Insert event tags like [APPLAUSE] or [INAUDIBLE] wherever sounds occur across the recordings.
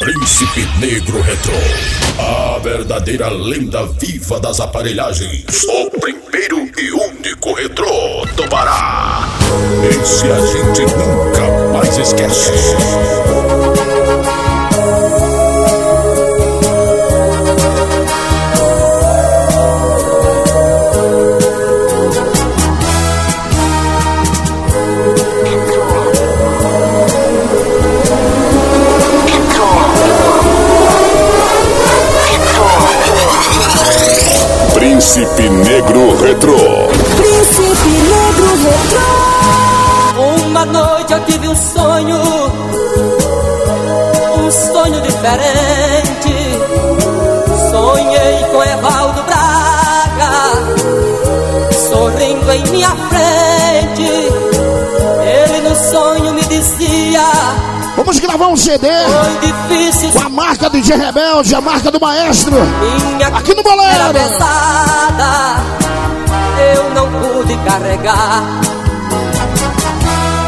Príncipe Negro Retro. A verdadeira lenda viva das aparelhagens. O primeiro e único retrô do Pará. Esse a gente nunca mais esquece. Príncipe Negro Retro. Príncipe Negro Retro. Uma noite eu tive um sonho, um sonho diferente. Sonhei com Evaldo Braga, sorrindo em minha frente. Gravar um CD com a marca do DJ Rebelde, a marca do maestro. Aqui no Bolero. pesada, eu não pude carregar.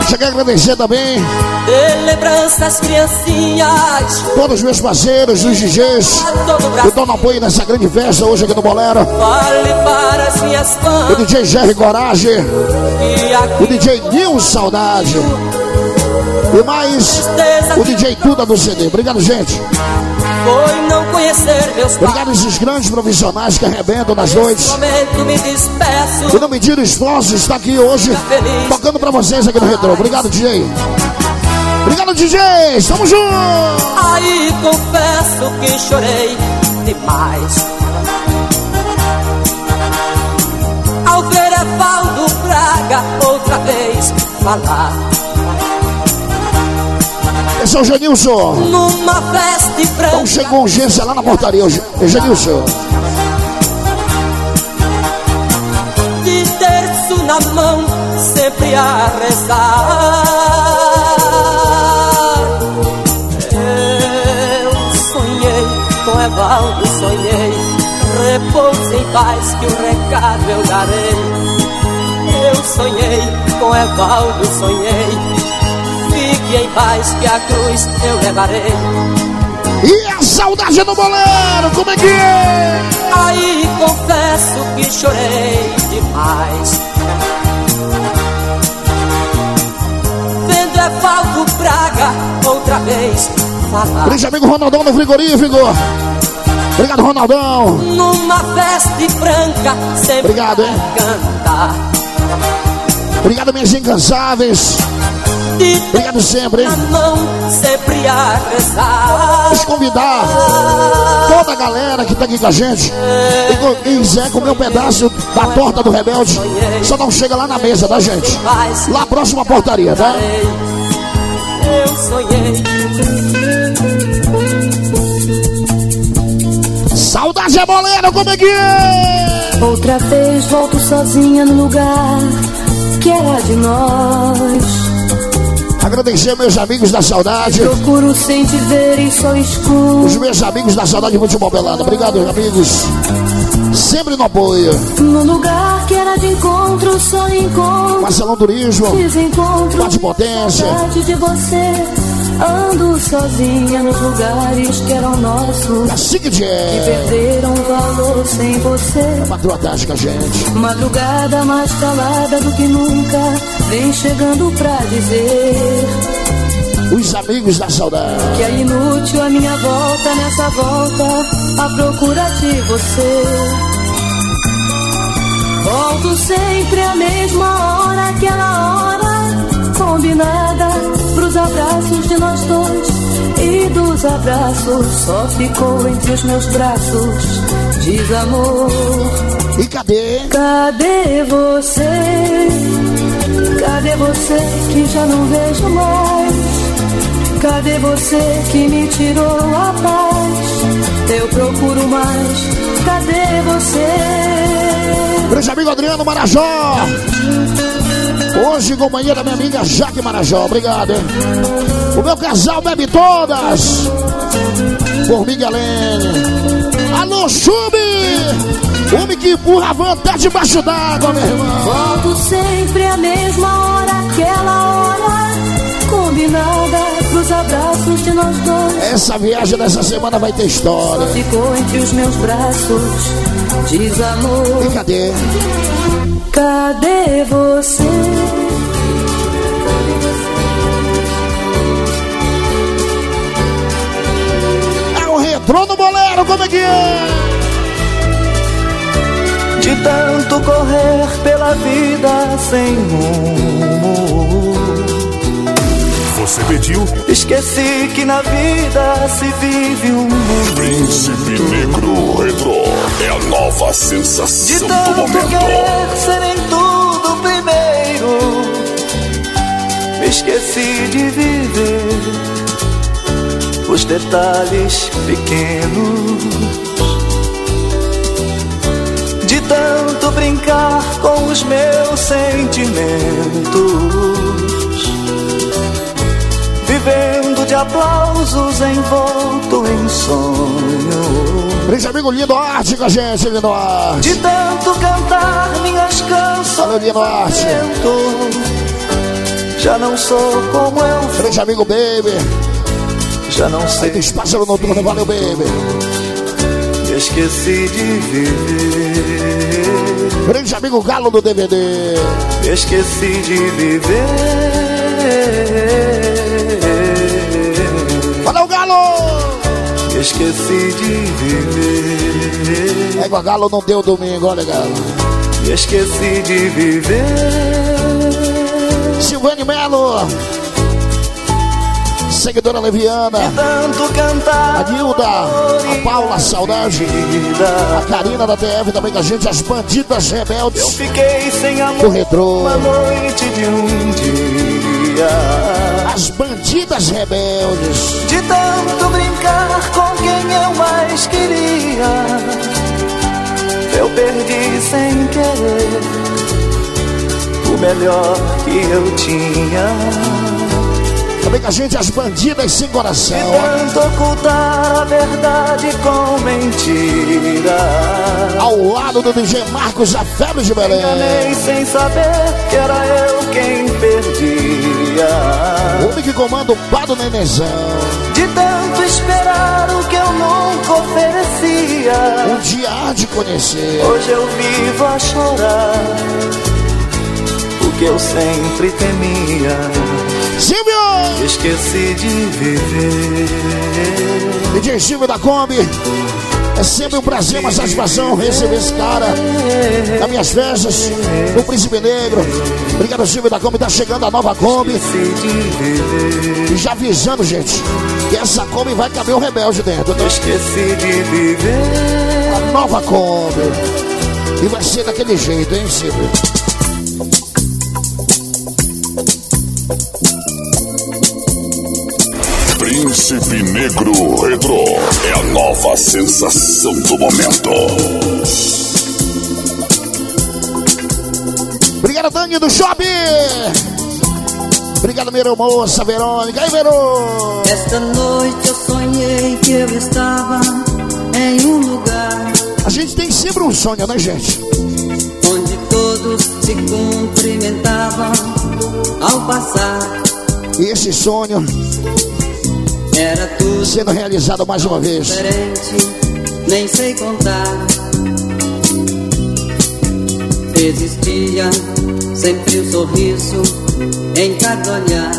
Cheguei a agradecer também De lembranças, criancinhas, todos os meus parceiros, os DJs, o que estão no apoio nessa grande festa hoje aqui no Bolero. Fale para as minhas O fãs DJ Jerry Coragem, o DJ Nil Saudade. E mais o DJ Tuda do CD. Obrigado, gente. foi não conhecer meus. Obrigado esses grandes profissionais que arrebentam nas noites. E não medir esforços, está aqui hoje tocando pra vocês aqui no Retro. Obrigado, DJ. Obrigado, DJ. Tamo junto. Aí confesso que chorei demais. Ao ver Evaldo Braga outra vez falar. Esse é o Genilson. Numa festa Então branca. chegou urgência lá na portaria. Genilson. de terço na mão, sempre a rezar. Eu sonhei com Evaldo, sonhei, repouse em paz que o recado eu darei. Eu sonhei com Evaldo, sonhei, fique em paz que a cruz eu levarei. E a saudade do Bolero, como é que é? Aí confesso que chorei demais. Vendo Evaldo Braga outra vez falar. Grande amigo Ronaldão do Frigorífico. Obrigado, Ronaldão. Numa veste branca, sempre Obrigado, hein? cantar. Obrigado, minhas incansáveis. De Obrigado sempre, hein? mão, sempre a. Vamos convidar toda a galera que tá aqui com a gente. E quem quiser comer um pedaço da torta do Rebelde, só não chega lá na mesa, tá, gente? Lá próxima portaria, tá? Eu sonhei Saudade é Bolero, como é que é? Outra vez volto sozinha no lugar que era de nós. Agradecer meus amigos da saudade. Procuro sem te ver e só escuro. Os meus amigos da saudade Futebol Pelada. Obrigado, amigos. Sempre no apoio. No lugar que era de encontro, só encontro. Marcelão Turismo, Desencontro. Bate Potência. De você. Ando sozinha nos lugares que eram nossos. Cacique Que Jazz. perderam valor sem você. Patroa tática, gente. Madrugada mais calada do que nunca. Vem chegando pra dizer Os amigos da saudade. que é inútil a minha volta nessa volta. A procura de você. Volto sempre à mesma hora, aquela hora combinada pros abraços de nós dois. E dos abraços só ficou entre os meus braços desamor. E cadê? Cadê você? Cadê você que já não vejo mais? Cadê você que me tirou a paz? Eu procuro mais. Cadê você? Grande amigo Adriano Marajó. Hoje, companhia da minha amiga Jaque Marajó. Obrigado, hein? O meu casal bebe todas. Formiga Helene. Alô, Chube! Homem que empurra a van até debaixo d'água, meu irmão. Volto sempre à mesma hora, aquela hora combinada pros abraços de nós dois. Essa viagem dessa semana vai ter história. Só ficou entre os meus braços, diz amor. E cadê? Cadê você? É o retrô no bolero, como é que é? De tanto correr pela vida sem rumo. Você pediu Esqueci que na vida se vive um mundo. Príncipe Negro Retro. É a nova De sensação do tanto momento. querer ser em tudo primeiro. Me esqueci de viver os detalhes pequenos. Brincar com os meus sentimentos. Vivendo de aplausos envolto em sonho. Esse amigo lindo arte com a gente, lindo arte. De tanto cantar minhas canções Valeu, Lino Arte. vento, Já não sou como eu fui, Grande amigo Baby. já não Aí sei do espaço noturno, valeu, Baby. Esqueci de viver Grande amigo Galo do DVD. Esqueci de viver Valeu, Galo! Esqueci de viver É igual Galo não deu domingo, olha, Galo. Esqueci de viver Silvane Melo. Seguidora leviana. A Nilda, a Paula, Saudade, a Karina da TF também com a gente, as bandidas Eu rebeldes fiquei sem amor uma noite de um dia. As bandidas rebeldes. De tanto brincar com quem eu mais queria Eu perdi sem querer O melhor que eu tinha Também com a gente, as bandidas sem coração. Tanto ocultar a verdade com mentira Ao lado do DJ Marcos, a febre de Belém. Enganei sem saber que era eu quem perdia O homem que comanda o bar do Nenezão. De tanto esperar o que eu nunca oferecia Um dia há de conhecer. Hoje eu vivo a chorar O que eu sempre temia Silvio! Esqueci de viver DJ Silvio da Kombi. É sempre um prazer, uma satisfação receber esse cara nas minhas festas, no Príncipe Negro. Obrigado, Silvio da Kombi. Tá chegando a nova Kombi. Esqueci de viver E já avisando, gente, que essa Kombi vai caber o rebelde dentro. Tá? Esqueci de viver A nova Kombi. E vai ser daquele jeito, hein, Silvio? Príncipe Negro Retro. É a nova sensação do momento. Obrigado, Dani do Shopping. Obrigado, minha moça, Verônica. Aí, Verô. Esta noite eu sonhei que eu estava em um lugar A gente tem sempre um sonho, né, gente? onde todos se cumprimentavam ao passar. E esse sonho Era tudo sendo realizado mais uma vez. diferente, nem sei contar. Existia sempre um sorriso em cada olhar.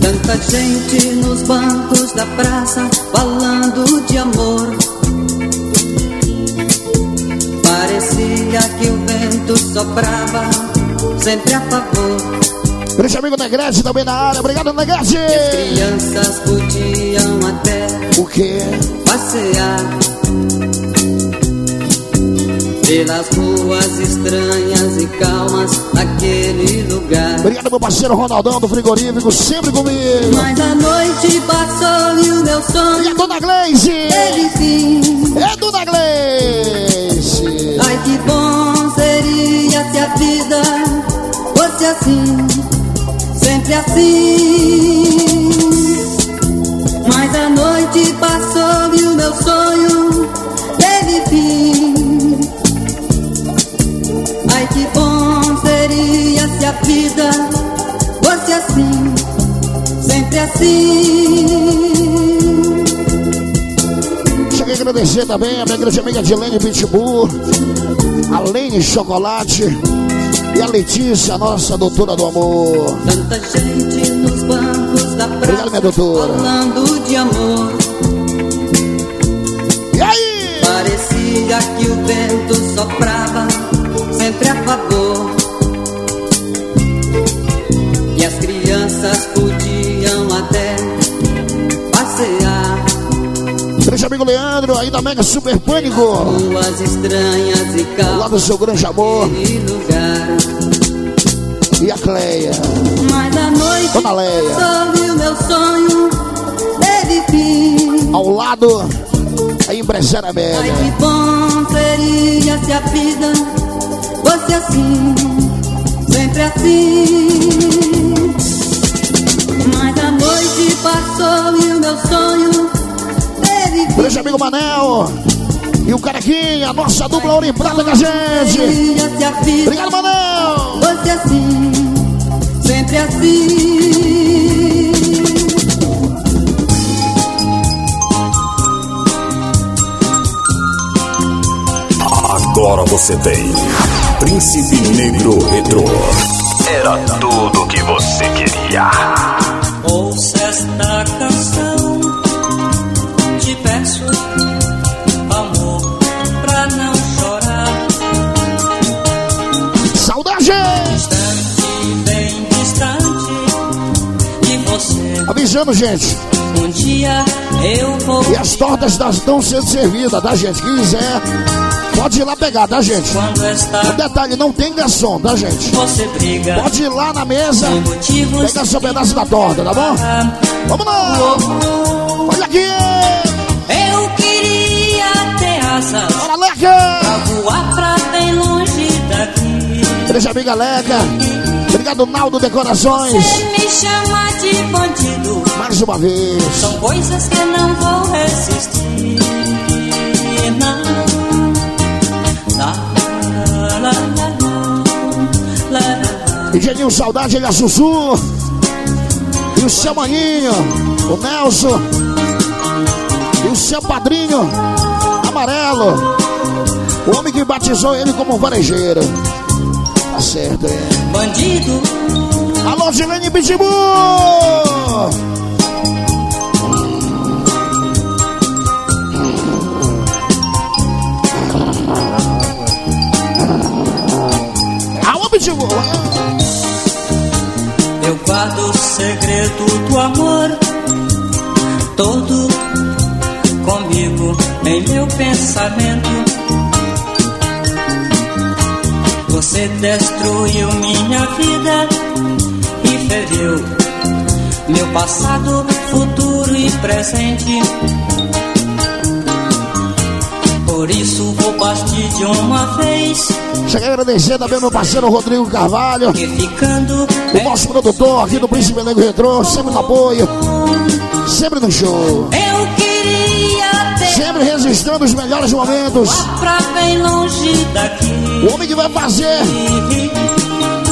Tanta gente nos bancos da praça falando de amor. Parecia que o vento soprava sempre a favor. Grande amigo Negrete também na área. Obrigado, Negrete. Crianças podiam até O quê? passear pelas ruas estranhas e calmas daquele lugar. Obrigado, meu parceiro Ronaldão do Frigorífico, sempre comigo. Mas a noite passou e o meu E a sonho dona Gleice. teve fim. É dona Gleice. Ai que bom seria se a vida fosse assim, sempre assim. Mas a noite passou e o meu sonho teve fim. Ai que bom seria se a vida fosse assim, sempre assim queria agradecer também a minha grande amiga Dilene Pitbull, a Lene Chocolate, e a Letícia, nossa doutora do amor. Tanta gente nos bancos da praça Obrigado, minha doutora. falando de amor. E aí? Parecia que o vento soprava sempre a favor. Grande amigo Leandro, aí da Mega Super Pânico. Ruas estranhas e Lá calmas do seu grande amor. e a Cleia. Mas a noite Dona Leia. passou e o meu sonho teve fim. Ao lado, a empresária Ai, Mega. que bom seria se a vida fosse assim, sempre assim. Grande amigo Manel. E o Carequinha, nossa dupla ouro em prata com a gente. Obrigado, Manel. fosse assim, sempre assim. Agora você tem Príncipe Negro Retro. Era tudo que você queria. Ouça esta você. Avisando, gente. Um dia eu vou. E as tortas estão sendo servidas, tá, gente? Quem quiser, pode ir lá pegar, tá, gente? Está Um detalhe, não tem garçom, tá, gente? você briga. Pode ir lá na mesa, pegar seu pedaço da torta, tá bom? Vamos lá! Olha aqui! Eu queria ter asas Bora, Leca! pra voar pra bem longe daqui. Grande amiga Leca. Obrigado, Naldo Decorações. Você me chama de bandido. Mais uma vez. São coisas que não vou resistir. Não. Lá, lá, lá. E Geninho Saudade, ele é a Sussu. E o seu maninho, o Nelson. E o seu padrinho, Amarelo. O homem que batizou ele como varejeiro. Tá certo, hein? Bandido, Alô, Gilene Pitbull! Alô, Pitbull! eu guardo o segredo do amor. Todo comigo em meu pensamento. Você destruiu minha vida e feriu meu passado, futuro e presente. Por isso vou partir de uma vez, Cheguei a agradecer também meu parceiro Rodrigo Carvalho, o nosso produtor aqui do Príncipe Negro Retrô, sempre no apoio, sempre no show, eu sempre registrando os melhores momentos. O homem que vai fazer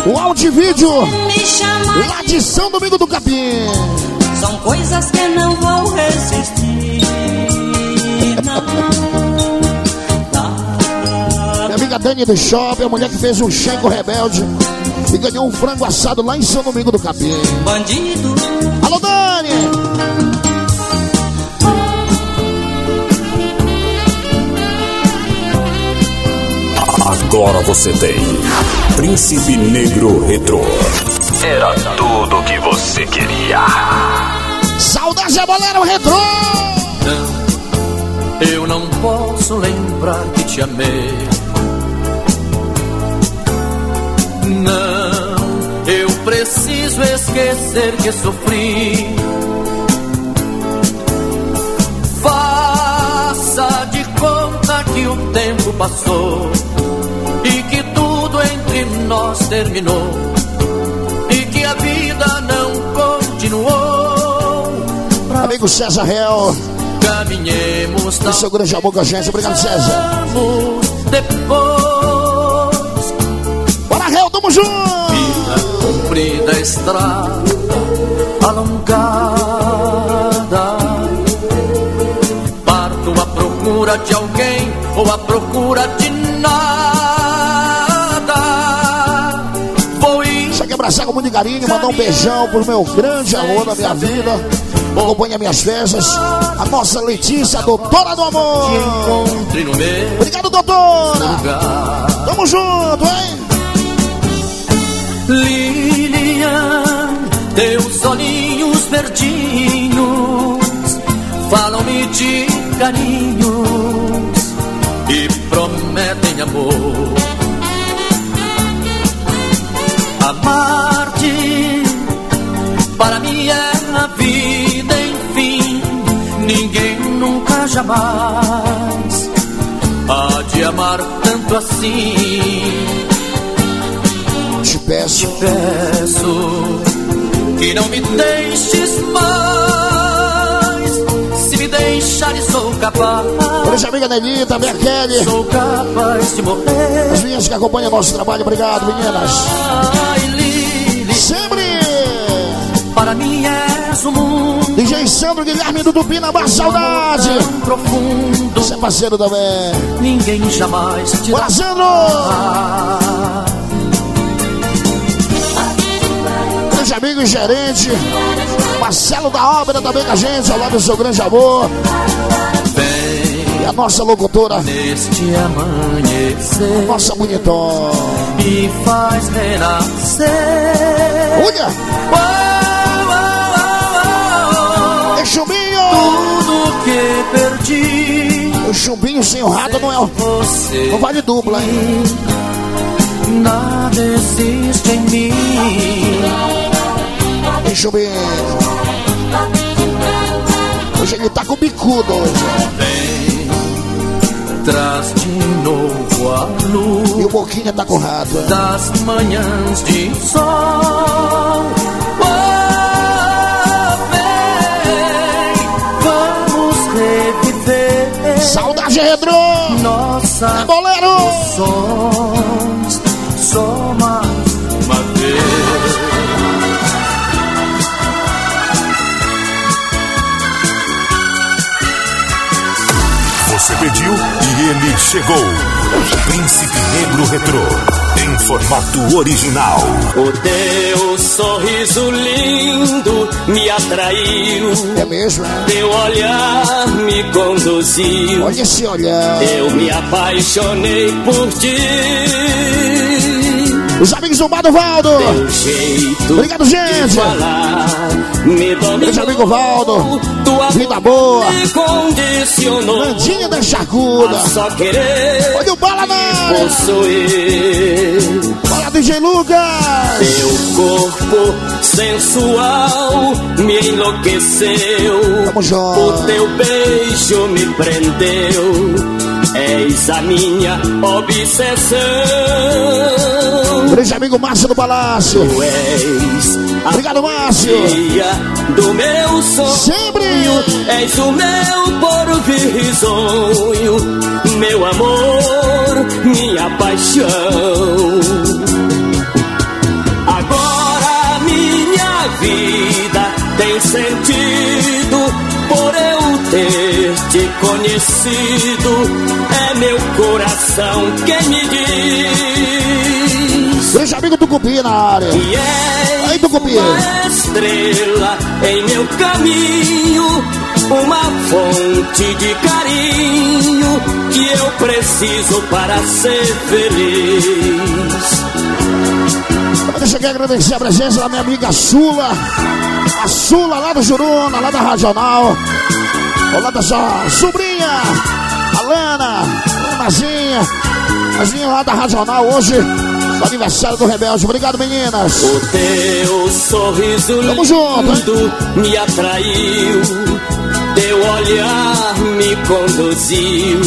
o áudio e vídeo lá de São Domingo do Capim. São coisas que não vou resistir. Não. Minha amiga Dani do Shopping, a mulher que fez um checo rebelde e ganhou um frango assado lá em São Domingo do Capim. Bandido, Alô, Dani! Agora você tem Príncipe Negro Retro. Era tudo que você queria. Saudade é bolero retrô! Não, eu não posso lembrar que te amei. Não, eu preciso esquecer que sofri. Faça de conta que o tempo passou entre nós terminou e que a vida não continuou. Amigo César Real, Caminhemos o seu grande amor com a gente. Obrigado, César. Depois Bora, Real, tamo junto! Vida comprida estrada alongada. Parto à procura de alguém ou à procura de abraçar com muito carinho, mandar um beijão pro meu grande amor da minha vida. Acompanha minhas festas. A nossa Letícia, a doutora do amor. Obrigado, doutora. Tamo junto, hein? Lilian, teus olhinhos verdinhos falam-me de carinhos e prometem amor. Amar-te para mim é a vida, enfim. Ninguém nunca jamais há de amar tanto assim Te peço. peço que não me deixes mais. Se me deixares. Beijo, amiga Nelly, também a Kelly. Sou capaz de morrer. As minhas que acompanham nosso trabalho, obrigado, meninas. Ai, Lili, Sempre. para mim és o mundo DJ Sandro Guilherme do Tupina, uma saudade. profundo. Você é parceiro também. Ninguém jamais te Bora. Grande amigo e gerente. Marcelo da Obra também com a gente, ao lado do seu grande amor. E a nossa locutora, neste amanhecer nossa bonitona. e faz renascer. Olha, Oh, oh, oh, é chumbinho. Tudo que perdi, O chumbinho sem o rato não é o... Não vale dupla, hein? nada existe em mim. É chumbinho. Hoje ele tá com bicudo hoje. Traz de novo a E luz o Boquinha tá com hein? das manhãs de sol. Oh, vem, vamos reviver Saudade retrô. nossa É boleiro. Ele chegou. Príncipe Negro Retrô. Em formato original. O teu sorriso lindo me atraiu, É mesmo, é? teu olhar me conduziu. Olha esse olhar. Eu me apaixonei por ti. Os amigos do Bar do Valdo. Teu jeito Obrigado, de gente. Falar me dominou. Grande amigo Valdo. Vida boa. Me condicionou Landinha da Charcuda. a só querer Olha o bala na área. possuir. Fala, DJ Lucas. Teu corpo sensual me enlouqueceu. Junto. O teu beijo me prendeu. És a minha obsessão. Grande amigo Márcio do Palácio. Obrigado, Márcio. do meu sonho. Sempre. És o meu porvir sonho, meu amor, minha paixão. Agora minha vida tem sentido por eu ter te conhecido. É meu coração quem me diz. Grande amigo do Cupi na área. E és Aí, Tucupi. uma estrela em meu caminho, uma fonte de carinho que eu preciso para ser feliz. Deixa eu agradecer a presença da minha amiga Sula. A Sula lá do Juruna, lá da Regional. Olá da sua sobrinha, Alana, Anazinha. Azinha lá da Regional hoje. Aniversário do Rebelde. Obrigado, meninas. O teu sorriso Tamo junto, hein? lindo me atraiu, teu olhar me conduziu.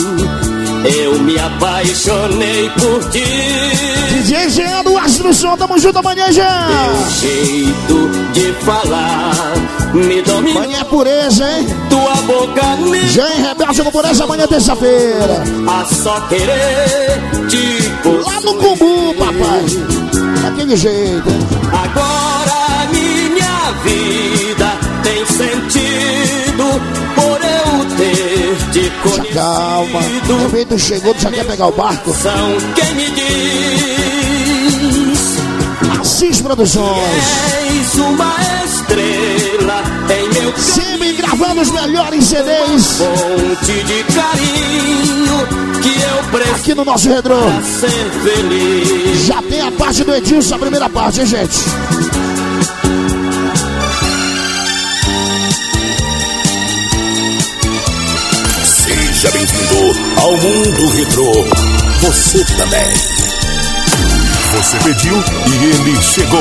Eu me apaixonei por ti. DJ Jean do Aço do Som. Tamo junto amanhã, Jean. Teu jeito de falar me domina. Amanhã é pureza, hein? Tua boca me Jean Rebelde com pureza amanhã é terça-feira. a só querer te bumbum, papai. Daquele jeito. Agora minha vida tem sentido por eu ter te conhecido. Já calma. O vento chegou, tu já quer pegar o barco? São quem me diz. Assis Produções. És uma Sempre gravando os melhores CDs. Fonte de carinho que eu preciso aqui no nosso feliz. Já tem a parte do Edilson, a primeira parte, hein, gente? Seja bem-vindo ao mundo retrô. Você também. Você pediu e ele chegou.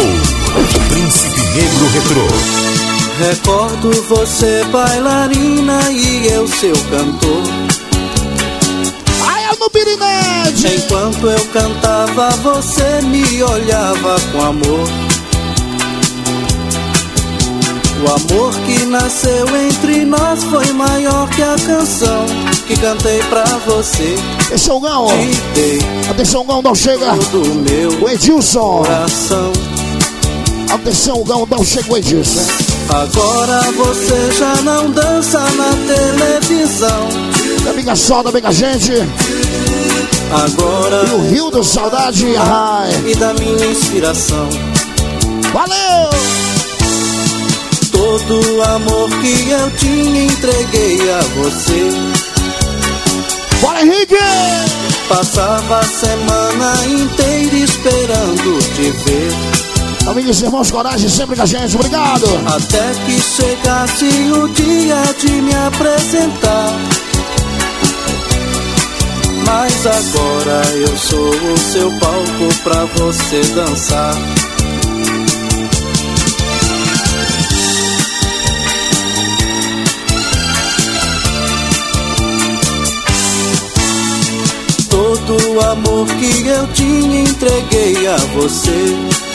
Príncipe Negro Retrô. Recordo você bailarina e eu seu cantor. Aí é no Pirinete! Enquanto eu cantava, você me olhava com amor. O amor que nasceu entre nós foi maior que a canção que cantei pra você. Atenção, Gão! Atenção, Gão, não chega! O Edilson! coração. Atenção, Gão, não chega o Edilson! Agora você já não dança na televisão. Da amiga Sol, da amiga gente! Agora E o Rio do Saudade, ai! e da minha inspiração. Valeu! Todo o amor que eu tinha entreguei a você. Bora, Henrique! Passava a semana inteira esperando te ver. Amigos e irmãos, coragem sempre com a gente, obrigado! Até que chegasse o dia de me apresentar. Mas agora eu sou o seu palco pra você dançar. Todo o amor que eu tinha entreguei a você.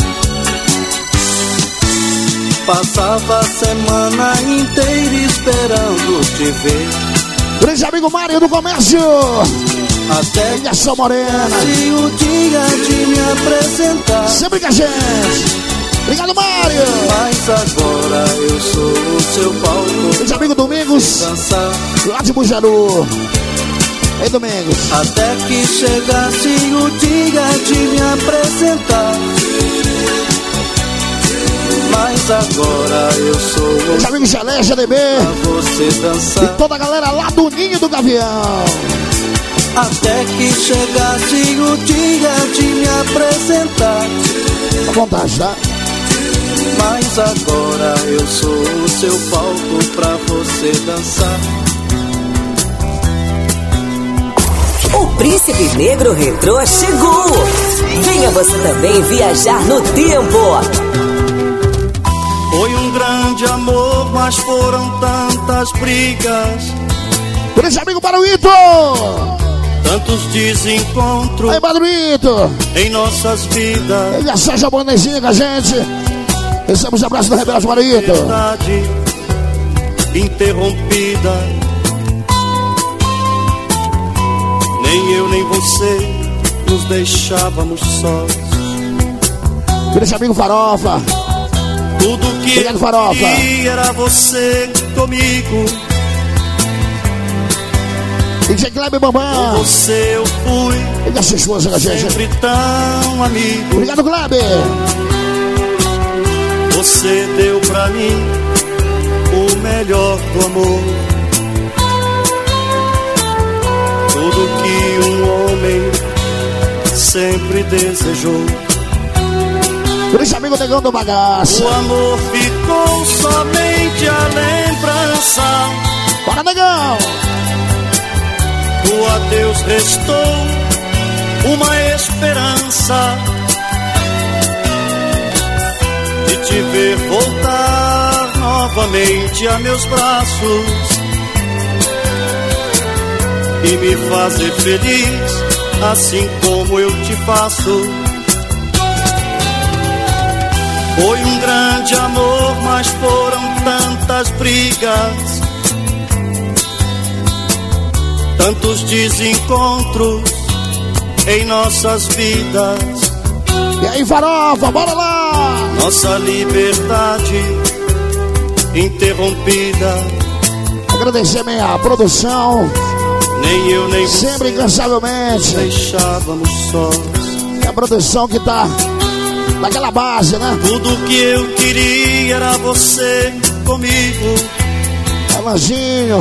Passava a semana inteira esperando te ver. Grande amigo Mário do Comércio! Até que Ilha Morena! se o dia de me apresentar. Sempre com a gente! Obrigado, Mário! Mas agora eu sou o seu palco Grande amigo Domingos, lá de Bujaru! Ei, Domingos! Até que chegasse o dia de me apresentar. Mas agora eu sou o Grande amigo Gelé, GDB! pra você E dançar. toda a galera lá do Ninho do Gavião! Até que chegasse o dia de me apresentar. À vontade, tá? Mas agora eu sou o seu palco pra você dançar. O Príncipe Negro Retrô chegou! Venha você também viajar no tempo! Foi um grande amor, mas foram tantas brigas, Grande amigo Baruito! tantos desencontros Aí, Baruito! em nossas vidas. Ele a Sérgio Bonezinha com a gente! Recebemos o abraço do Rebelde Baruito! Verdade interrompida. Nem eu nem você nos deixávamos sós. Grande amigo Farofa! Tudo que Obrigado, eu Farofa. queria era você comigo. DJ Kleber Bambam! Você eu fui Ele com sempre tão amigo. Obrigado, Kleber! Você deu pra mim o melhor do amor. Tudo que um homem sempre desejou. Grande amigo Negão do Bagaço! O amor ficou somente a lembrança. Bora, Negão! O adeus restou uma esperança de te ver voltar novamente a meus braços e me fazer feliz assim como eu te faço. Foi um grande amor, mas foram tantas brigas tantos desencontros em nossas vidas. E aí, Farofa, bora lá! Nossa liberdade interrompida. Agradecer minha produção, Nem eu, nem Sempre incansavelmente. Deixávamos sós. É a produção que tá naquela base, né? Tudo que eu queria era você comigo. Elanzinho,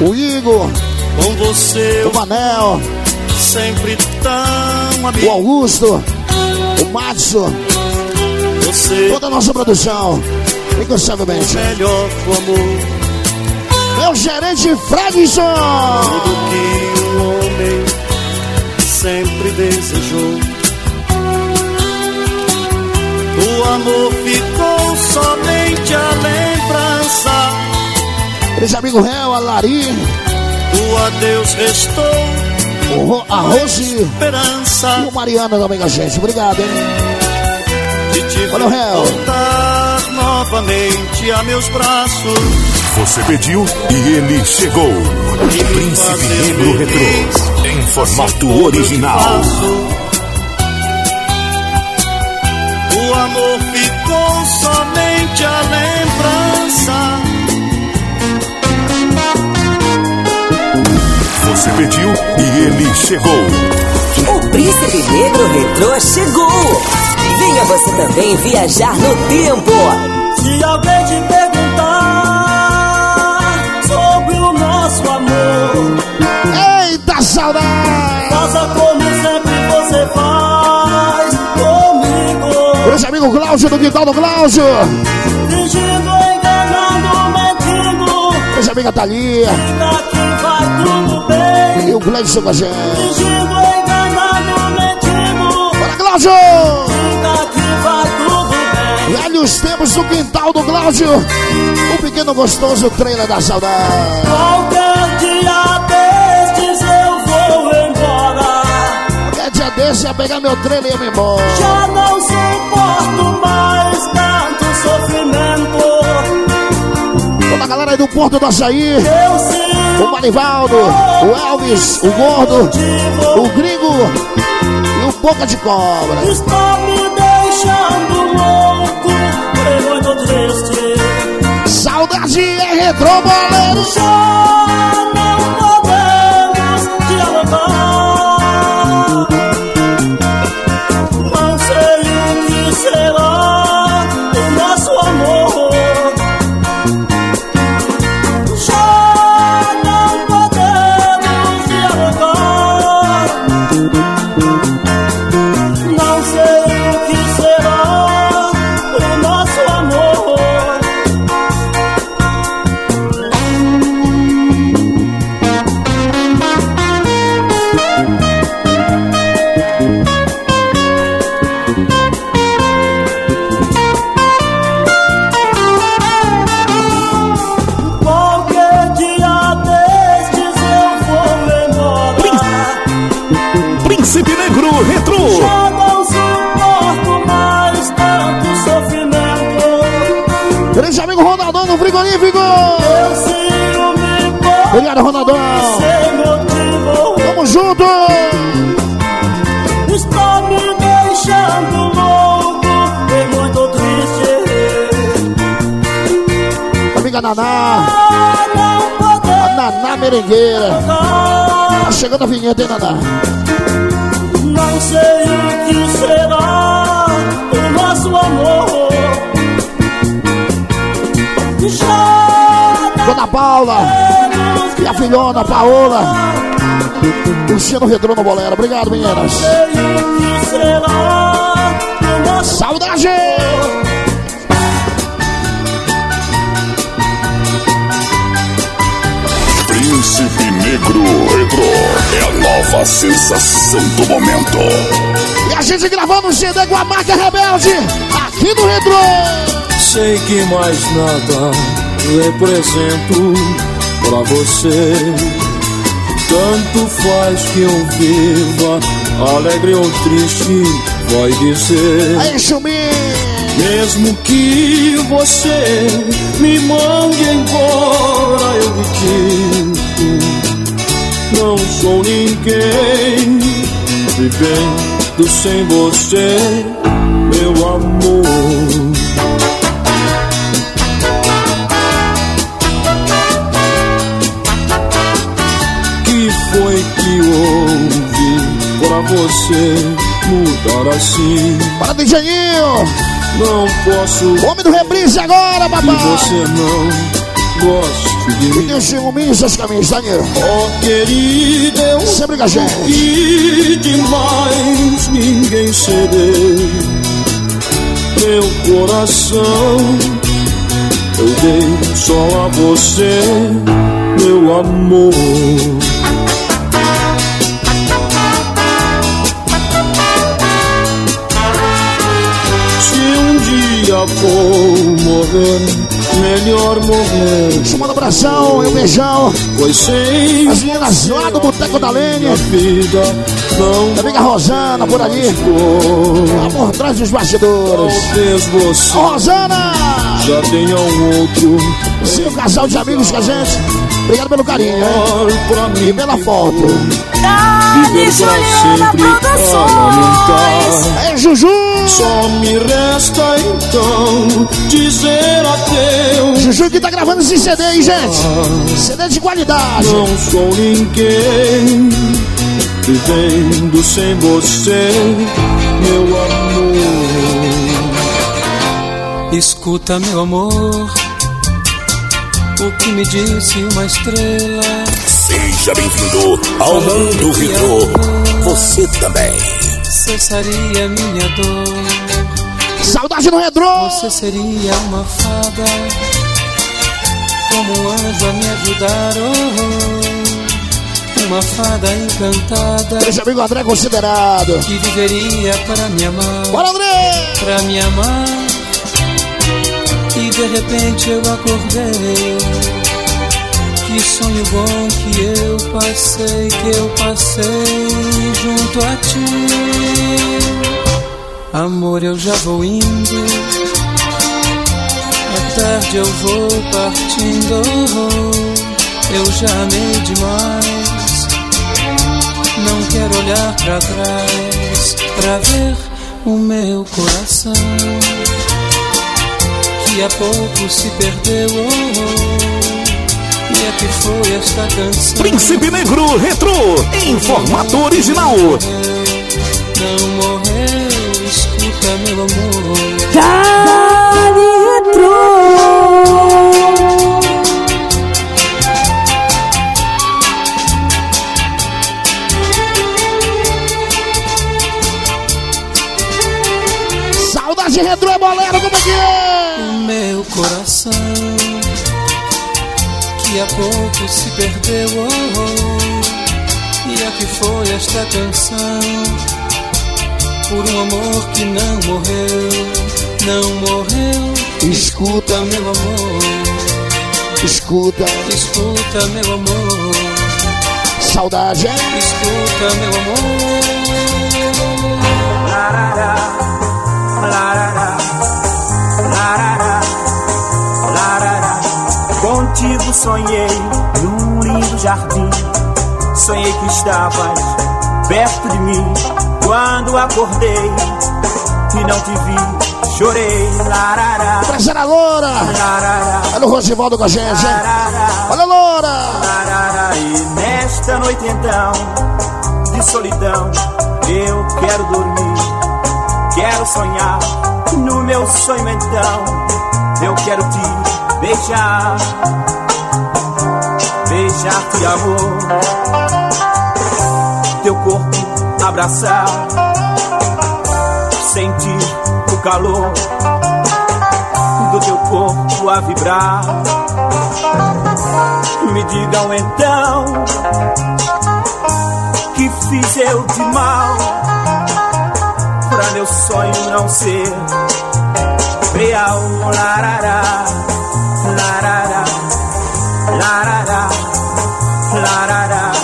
o Igor, com você, o Manel, sempre tão amigo. O Augusto, o Matson, você, toda a nossa produção, incansavelmente. O melhor do amor. Meu gerente Fredson. Tudo que um homem sempre desejou. O amor ficou somente a lembrança. Esse amigo réu, a Lari. O adeus restou. O, a Rose. Esperança. E o Mariana também com a gente. Obrigado, hein? De te Olha o réu. voltar novamente a meus braços. Você pediu e ele chegou. Príncipe Negro Retrô. Em formato original. Amor ficou somente a lembrança. Você pediu e ele chegou. O Príncipe Negro Retrô chegou. Venha você também viajar no tempo. Se alguém te perguntar sobre o nosso amor, eita saudade! Esse amigo Cláudio do Quintal do Cláudio. Esse amiga Thalia. E o Gleison com a gente. Bora, Cláudio! Velhos tempos do Quintal do Cláudio. O pequeno gostoso trailer da saudade. Qualquer dia destes eu vou embora. Qualquer dia destes ia pegar meu trailer e ia me embora. Já não suporto mais tanto sofrimento. Toda a galera aí do Porto do Açaí. O Marivaldo, o Elvis, o Gordo, o Gringo e o Boca de Cobra. Está me deixando louco, porém muito triste. Saudade é retroboleiro. Grande amigo Ronaldão no frigorífico. Obrigado, Ronaldão. Tamo junto. Está me deixando louco e muito triste. Amiga Naná, a Naná Merengueira. Tá chegando a vinheta, hein, Naná? Não sei o que será do nosso amor. Dona Paula temos e a filhona Paola. Luciano Retrô no bolero. Obrigado, meninas. Saudade! Príncipe Negro Retrô. É a nova sensação do momento. E a gente gravando o CD com a marca Rebelde aqui no Retrô. Sei que mais nada represento pra você. Tanto faz que eu viva, alegre ou triste, vai dizer. Aí, Chumim! Mesmo que você me mande embora, eu me digo, não sou ninguém, vivendo sem você, meu amor. Você mudar assim. Para DJinho! Não posso. Homem do reprise agora, papai! E você não goste de mim. E tem os ciúmes essas camisas, Daniel. Oh, querida, eu Sempre com a gente. E demais ninguém ceder. Meu coração eu dei só a você, meu amor. For morrer, melhor morrer. Chamando abração e um beijão. Pois sem As meninas lá do Boteco da Lene. vida não Minha amiga Rosana por ali. Lá por trás dos bastidores. Talvez você Rosana! já tenha um outro Sim, um casal de amigos com a gente. Obrigado pelo carinho, hein? melhor pra mim. E pela foto. Viver pra sempre a lamentar. É Juju! Só me resta então dizer adeus. Juju que tá gravando esse CD aí, gente. CD de qualidade. Não sou ninguém vivendo sem você, meu amor. Escuta, meu amor, o que me disse uma estrela. Seja bem-vindo ao mundo retrô. Você também. Cessaria minha dor. Saudade no retrô! Você seria uma fada, como um anjo a me ajudar. Oh, uma fada encantada Esse amigo André considerado. que viveria para me amar. Bora, André! pra me amar. E de repente eu acordei. Que sonho bom que eu passei, que eu passei junto a ti. Amor, eu já vou indo. À tarde eu vou partindo. Eu já amei demais. Não quero olhar pra trás pra ver o meu coração que há pouco se perdeu. Oh, oh, e é que foi esta canção? Príncipe Negro Retro, em formato original. Não morreu, escuta meu amor. Dali Retro. Saudade retrô é bolero, como é que é? Coração que há pouco se perdeu. Oh, oh, e a que foi esta canção? Por um amor que não morreu, não morreu. Escuta, meu amor, escuta. escuta meu amor, Saudade, escuta meu amor. Contigo sonhei num lindo jardim. Sonhei que estavas perto de mim. Quando acordei e não te vi, chorei. Larará, Prazer, a Loura. larará, Olha o Rosivaldo com a gente, hein? Olha a Loura. larará. E nesta noite então, de solidão, eu quero dormir. Quero sonhar no meu sonho então. Eu quero te beijar, beijar-te amor, teu corpo abraçar, sentir o calor do teu corpo a vibrar. Me digam então que fiz eu de mal pra meu sonho não ser real. Larará, larará, larará, larará. Larará,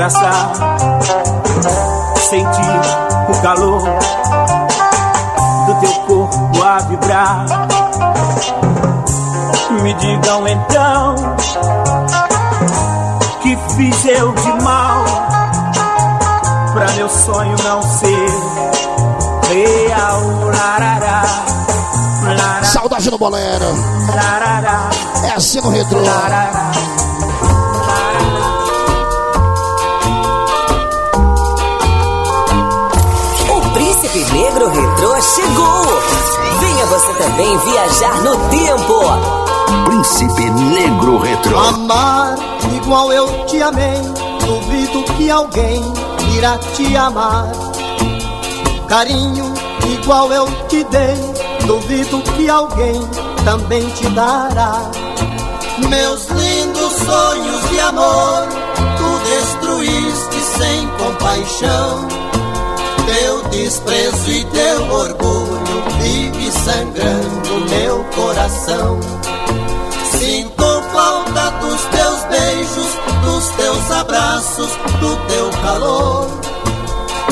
abraçar, sentir o calor do teu corpo a vibrar. Me digam então que fiz eu de mal pra meu sonho não ser real. Larará, larará, Saudade no bolero. larará, É assim no retrô. larará. Negro Retrô chegou! Venha você também viajar no tempo! Príncipe Negro Retro. Amar igual eu te amei, duvido que alguém irá te amar. Carinho igual eu te dei, duvido que alguém também te dará. Meus lindos sonhos de amor, tu destruíste sem compaixão. Teu desprezo e teu orgulho vive sangrando meu coração. Sinto falta dos teus beijos, dos teus abraços, do teu calor.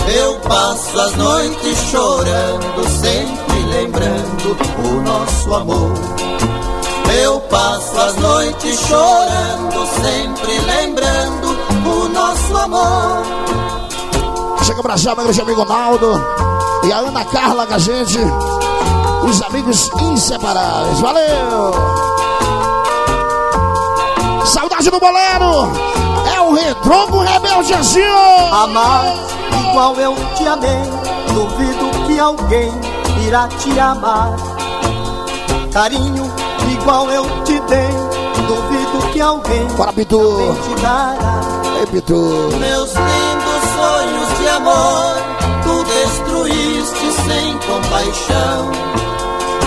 Eu passo as noites chorando, sempre lembrando o nosso amor. Eu passo as noites chorando, sempre lembrando o nosso amor. Chega pra cá, meu grande amigo Naldo. E a Ana Carla com a gente. Os amigos inseparáveis. Valeu! Saudade do bolero! É o retrô com rebelde assim, ó. Amar igual eu te amei, duvido que alguém irá te amar. Carinho igual eu te dei, duvido que alguém Bora, Pitu. também te dará. Ei, Pitu. Meus amor, tu destruíste sem compaixão.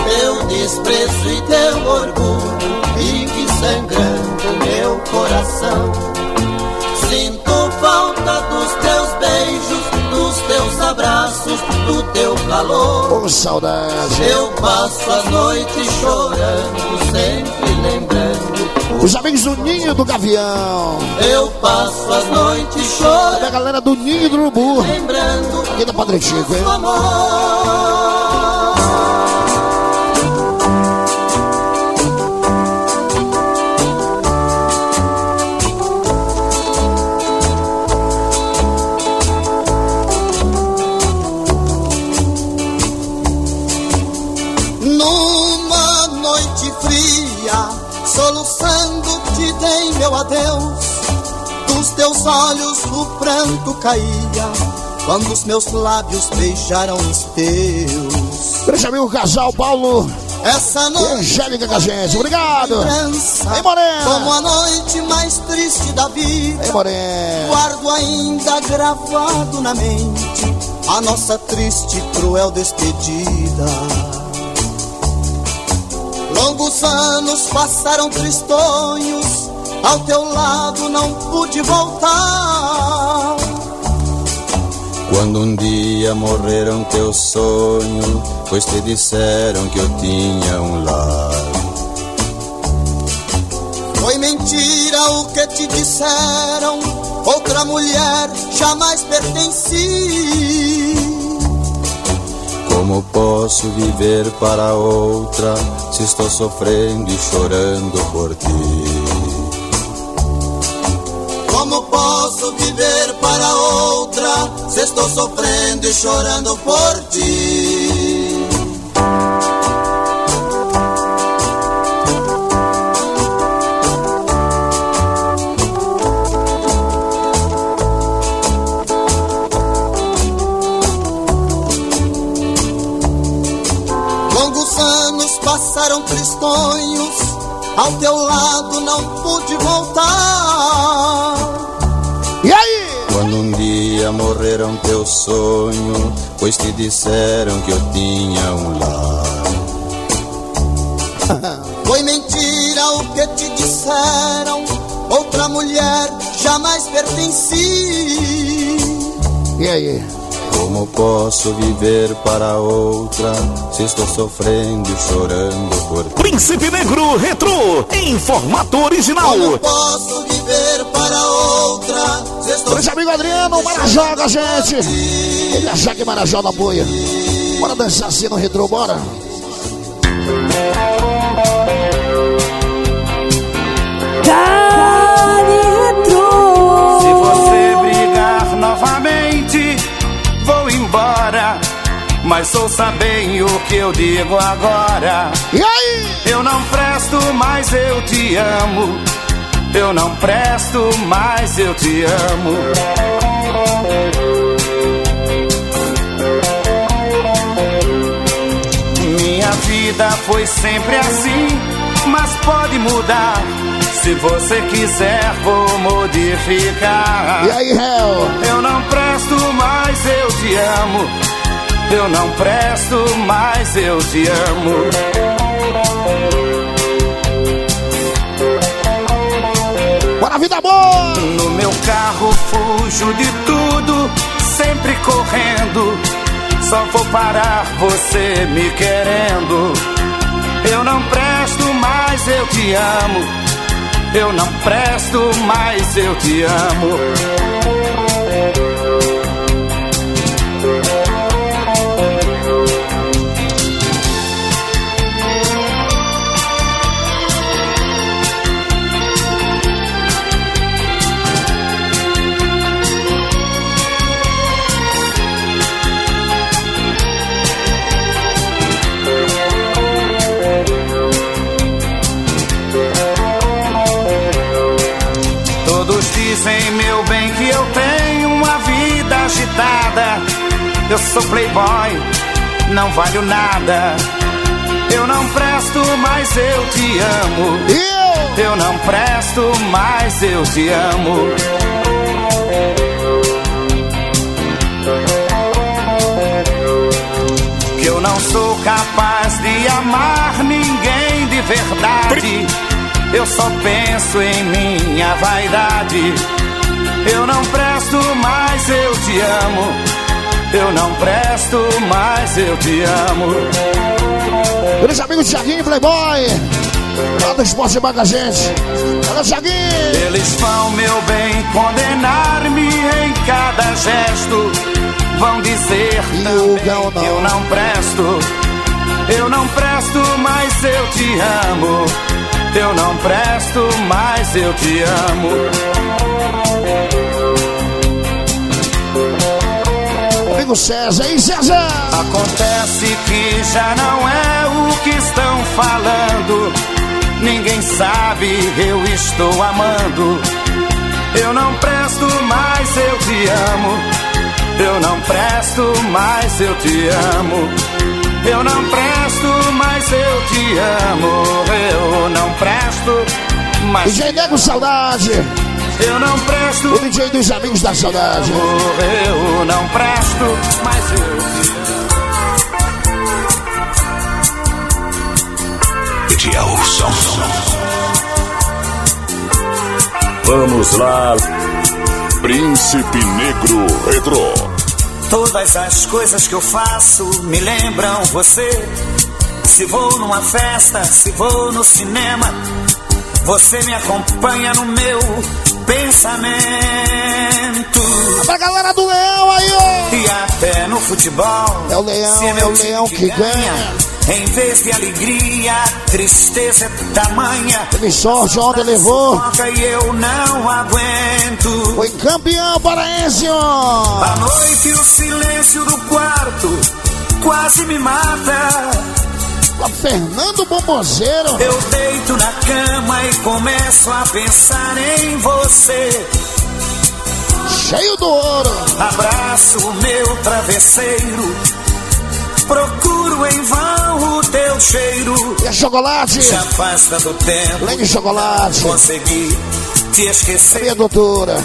Teu desprezo e teu orgulho vive sangrando meu coração. Sinto falta dos teus beijos, dos teus abraços, do teu calor. Ô, saudade. Eu passo as noites chorando, sempre lembrando. Os amigos do Ninho do Gavião. Eu passo as noites chorando, galera do Ninho do Urubu. lembrando Aqui da Padre Chico, hein? amor. Meu adeus. Dos teus olhos o pranto caía, quando os meus lábios beijaram os teus. Grande amigo casal Paulo Essa noite Angélica com a gente. Obrigado. Ei, Morena. como a noite mais triste da vida. Ei, Morena. Guardo ainda gravado na mente a nossa triste e cruel despedida. Longos anos passaram tristonhos, ao teu lado não pude voltar. Quando um dia morreram teus sonhos, pois te disseram que eu tinha um lar. Foi mentira o que te disseram, outra mulher jamais pertenci. Como posso viver para outra se estou sofrendo e chorando por ti? Viver para outra se estou sofrendo e chorando por ti? Longos anos passaram tristonhos, ao teu lado não pude voltar. Dia morreram teus sonhos, pois te disseram que eu tinha um lar. [LAUGHS] Foi mentira o que te disseram, outra mulher jamais pertenci. E aí? Como posso viver para outra se estou sofrendo e chorando por ti? Príncipe Negro Retro, em formato original. Como posso Grande amigo Adriano, Marajó com a gente. Ele é Jaque Marajó da Boia. Bora dançar assim no retrô, bora. Se você brigar novamente, vou embora. Mas ouça bem o que eu digo agora. E aí? Eu não presto, mas eu te amo. Eu não presto, mas eu te amo. Minha vida foi sempre assim, mas pode mudar. Se você quiser, vou modificar. E aí, Hel? Eu não presto, mas eu te amo. Eu não presto, mas eu te amo. Bora, vida boa! No meu carro fujo de tudo, sempre correndo. Só vou parar você me querendo. Eu não presto, mas eu te amo. Eu não presto, mas eu te amo. Eu sou playboy, não valho nada. Eu não presto, mas eu te amo. Eu não presto, mas eu te amo. Que eu não sou capaz de amar ninguém de verdade. Eu só penso em minha vaidade. Eu não presto, mas eu te amo. Eu não presto, mas eu te amo. Grande amigo Thiaguinho Playboy. Lá do Esporte Banca gente. Olha, Thiaguinho. Eles vão, meu bem, condenar-me em cada gesto. Vão dizer também que eu não presto. Eu não presto, mas eu te amo. Eu não presto, mas eu te amo. Amigo César, hein, César? Acontece que já não é o que estão falando. Ninguém sabe, eu estou amando. Eu não presto, mas eu te amo. Eu não presto, mas eu te amo. Eu não presto, mas eu te amo. Eu não presto, mas. DJ Nego Saudade. Eu não presto. O DJ dos Amigos da Saudade. Eu não presto, mas eu te Gelson. Vamos lá. Príncipe Negro Retro. Todas as coisas que eu faço me lembram você. Se vou numa festa, se vou no cinema, você me acompanha no meu pensamento. Pra galera do Leão aí, ó. E até no futebol. É o Leão, é meu o Leão time que ganha. Em vez de alegria, tristeza é tamanha. Teve sorte ontem, levou. E eu não aguento. Foi campeão paraense, ó. À noite o silêncio do quarto quase me mata. Fernando Bombozeiro. Eu deito na cama e começo a pensar em você. Cheio do ouro. Abraço o meu travesseiro. Procuro em vão o teu cheiro. E a chocolate? Se afasta do tempo. De chocolate. Consegui te esquecer. Cadê a doutora?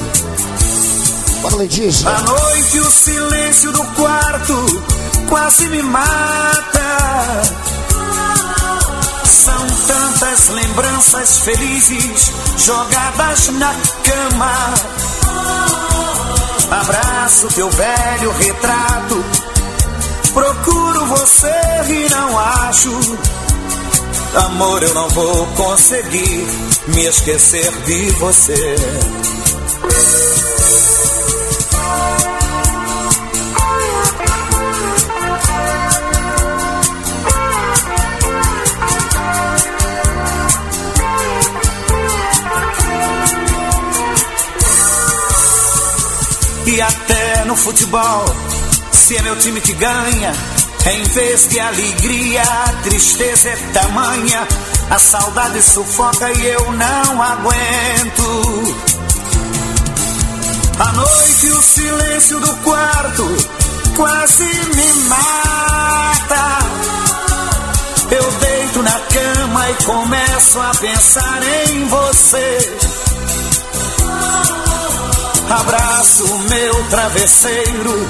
Bora, Letícia. À noite o silêncio do quarto quase me mata. Tantas lembranças felizes jogadas na cama. Abraço teu velho retrato. Procuro você e não acho. Amor, eu não vou conseguir me esquecer de você. Futebol. Se é meu time que ganha, em vez de alegria, a tristeza é tamanha. A saudade sufoca e eu não aguento. A noite, o silêncio do quarto quase me mata. Eu deito na cama e começo a pensar em você. Abraço meu travesseiro,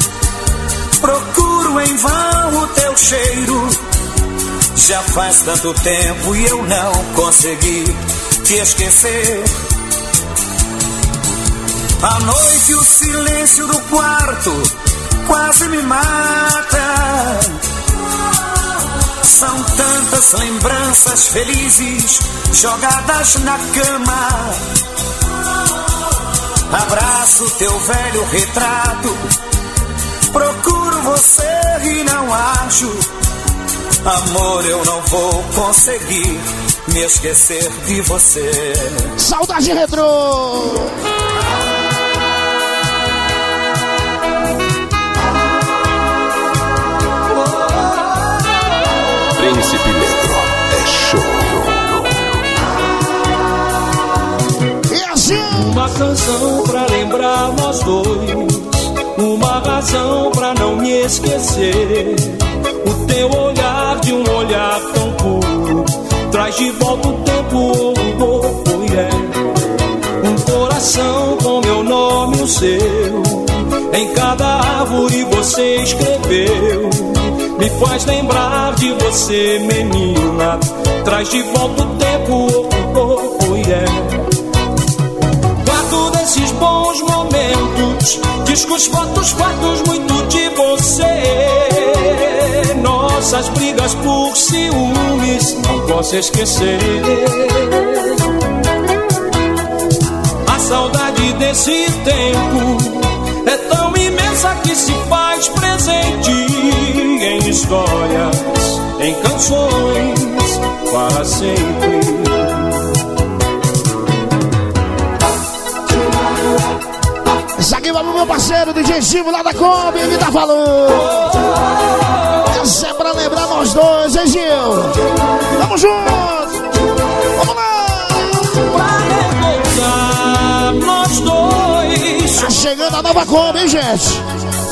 procuro em vão o teu cheiro. Já faz tanto tempo e eu não consegui te esquecer. À noite o silêncio do quarto quase me mata. São tantas lembranças felizes jogadas na cama. Abraço teu velho retrato. Procuro você e não acho. Amor, eu não vou conseguir me esquecer de você. Saudade retrô! Príncipe Canção pra lembrar nós dois. Uma razão pra não me esquecer. O teu olhar de um olhar tão puro. Traz de volta o tempo, oh, oh, oh, yeah. Um coração com meu nome o seu. Em cada árvore você escreveu. Me faz lembrar de você, menina. Traz de volta o tempo, oh, oh, oh, yeah. Discos, fotos, fatos, muito de você. Nossas brigas por ciúmes, não posso esquecer. A saudade desse tempo é tão imensa que se faz presente em histórias, em canções, para sempre. Pro meu parceiro DJ Gimo lá da Kombi, ele tá falando. Essa é pra lembrar nós dois, hein, Gil? Tamo junto! Vamos lá! Pra recordar nós dois. Tá chegando a nova Kombi, hein, gente?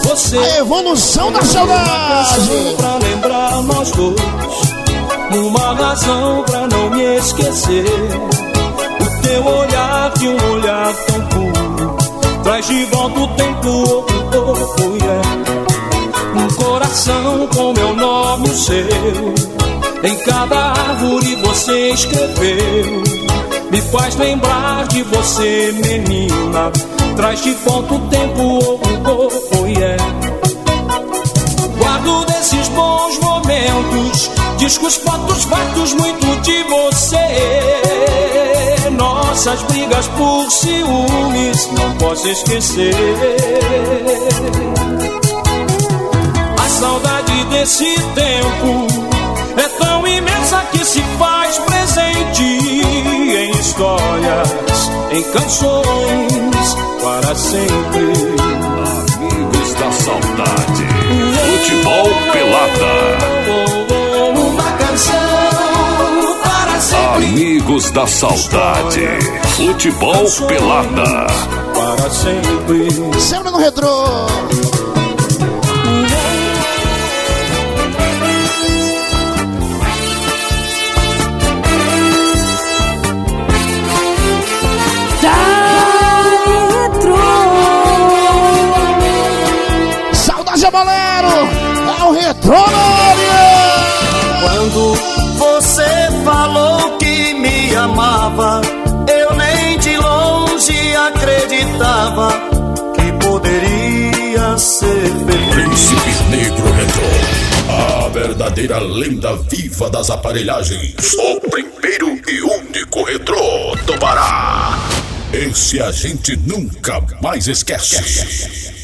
Você A evolução da saudade! pra lembrar nós dois. Uma razão pra não me esquecer. O teu olhar de um olhar tão puro. De volta o tempo, oh, oh, oh, yeah. Um coração com meu nome o seu. Em cada árvore você escreveu. Me faz lembrar de você, menina. Traz de volta o tempo, oh, oh, yeah. Guardo desses bons momentos, discos, fotos, fatos, muito de você. Nossas brigas por ciúmes, não posso esquecer. A saudade desse tempo é tão imensa que se faz presente em histórias, em canções, para sempre. Amigos da Saudade. Futebol Pelada. Uma canção. Amigos da Saudade. Futebol Pelada. Para sempre. Sempre no retrô! Saudade é bolero! É o retrô! Quando você falou que amava, eu nem de longe acreditava que poderia ser feliz. Príncipe Negro Retro. A verdadeira lenda viva das aparelhagens. O primeiro e único retrô do Pará. Esse a gente nunca mais esquece.